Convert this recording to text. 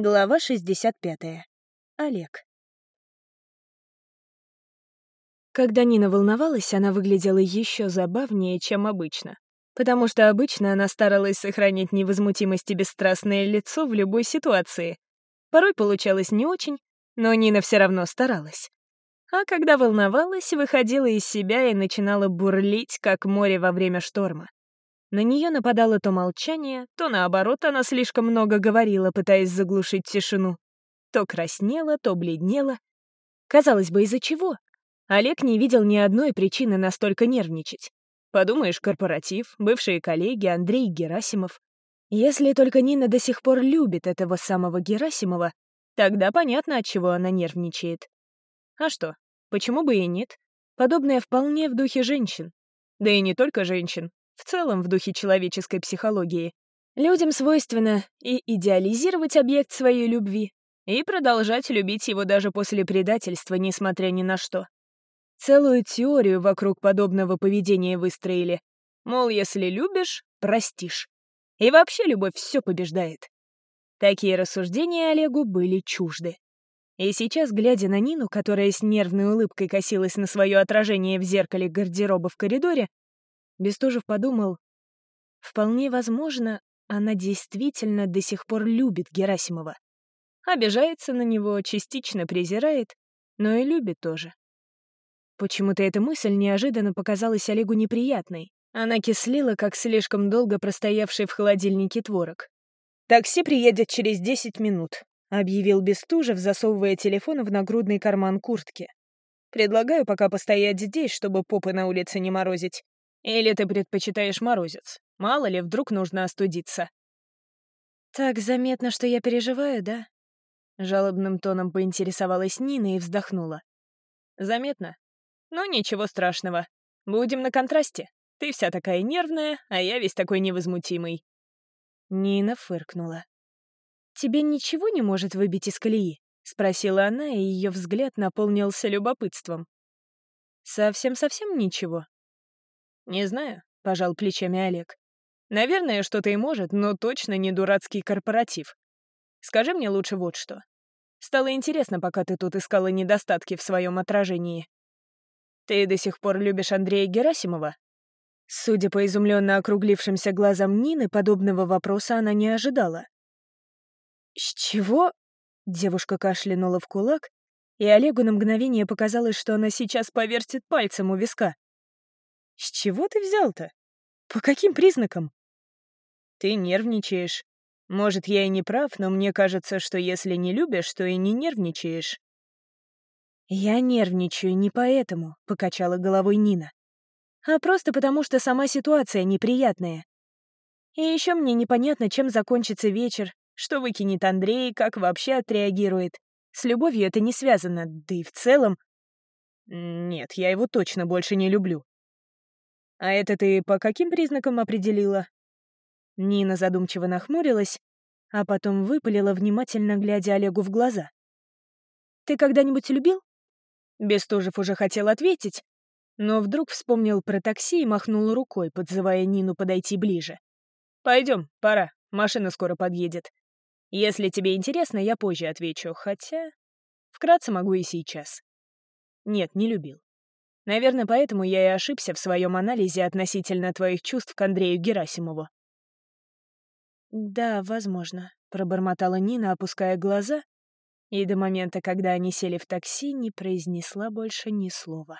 Глава 65. Олег. Когда Нина волновалась, она выглядела еще забавнее, чем обычно. Потому что обычно она старалась сохранить невозмутимость и бесстрастное лицо в любой ситуации. Порой получалось не очень, но Нина все равно старалась. А когда волновалась, выходила из себя и начинала бурлить, как море во время шторма. На нее нападало то молчание, то наоборот она слишком много говорила, пытаясь заглушить тишину. То краснела, то бледнела. Казалось бы, из-за чего? Олег не видел ни одной причины настолько нервничать. Подумаешь, корпоратив, бывшие коллеги, Андрей Герасимов. Если только Нина до сих пор любит этого самого Герасимова, тогда понятно, от чего она нервничает. А что, почему бы и нет? Подобное вполне в духе женщин. Да и не только женщин в целом в духе человеческой психологии. Людям свойственно и идеализировать объект своей любви, и продолжать любить его даже после предательства, несмотря ни на что. Целую теорию вокруг подобного поведения выстроили. Мол, если любишь, простишь. И вообще любовь все побеждает. Такие рассуждения Олегу были чужды. И сейчас, глядя на Нину, которая с нервной улыбкой косилась на свое отражение в зеркале гардероба в коридоре, Бестужев подумал, вполне возможно, она действительно до сих пор любит Герасимова. Обижается на него, частично презирает, но и любит тоже. Почему-то эта мысль неожиданно показалась Олегу неприятной. Она кислила, как слишком долго простоявший в холодильнике творог. «Такси приедет через десять минут», — объявил Бестужев, засовывая телефон в нагрудный карман куртки. «Предлагаю пока постоять здесь, чтобы попы на улице не морозить. Или ты предпочитаешь морозец? Мало ли, вдруг нужно остудиться. Так заметно, что я переживаю, да? Жалобным тоном поинтересовалась Нина и вздохнула. Заметно? Ну, ничего страшного. Будем на контрасте. Ты вся такая нервная, а я весь такой невозмутимый. Нина фыркнула. «Тебе ничего не может выбить из колеи?» — спросила она, и ее взгляд наполнился любопытством. «Совсем-совсем ничего?» «Не знаю», — пожал плечами Олег. «Наверное, что-то и может, но точно не дурацкий корпоратив. Скажи мне лучше вот что. Стало интересно, пока ты тут искала недостатки в своем отражении. Ты до сих пор любишь Андрея Герасимова?» Судя по изумленно округлившимся глазам Нины, подобного вопроса она не ожидала. «С чего?» — девушка кашлянула в кулак, и Олегу на мгновение показалось, что она сейчас повертит пальцем у виска. «С чего ты взял-то? По каким признакам?» «Ты нервничаешь. Может, я и не прав, но мне кажется, что если не любишь, то и не нервничаешь». «Я нервничаю не поэтому», — покачала головой Нина. «А просто потому, что сама ситуация неприятная. И еще мне непонятно, чем закончится вечер, что выкинет Андрей, как вообще отреагирует. С любовью это не связано, да и в целом... Нет, я его точно больше не люблю. «А это ты по каким признакам определила?» Нина задумчиво нахмурилась, а потом выпалила, внимательно глядя Олегу в глаза. «Ты когда-нибудь любил?» Бестужев уже хотел ответить, но вдруг вспомнил про такси и махнул рукой, подзывая Нину подойти ближе. «Пойдем, пора, машина скоро подъедет. Если тебе интересно, я позже отвечу, хотя... Вкратце могу и сейчас. Нет, не любил. Наверное, поэтому я и ошибся в своем анализе относительно твоих чувств к Андрею Герасимову. «Да, возможно», — пробормотала Нина, опуская глаза, и до момента, когда они сели в такси, не произнесла больше ни слова.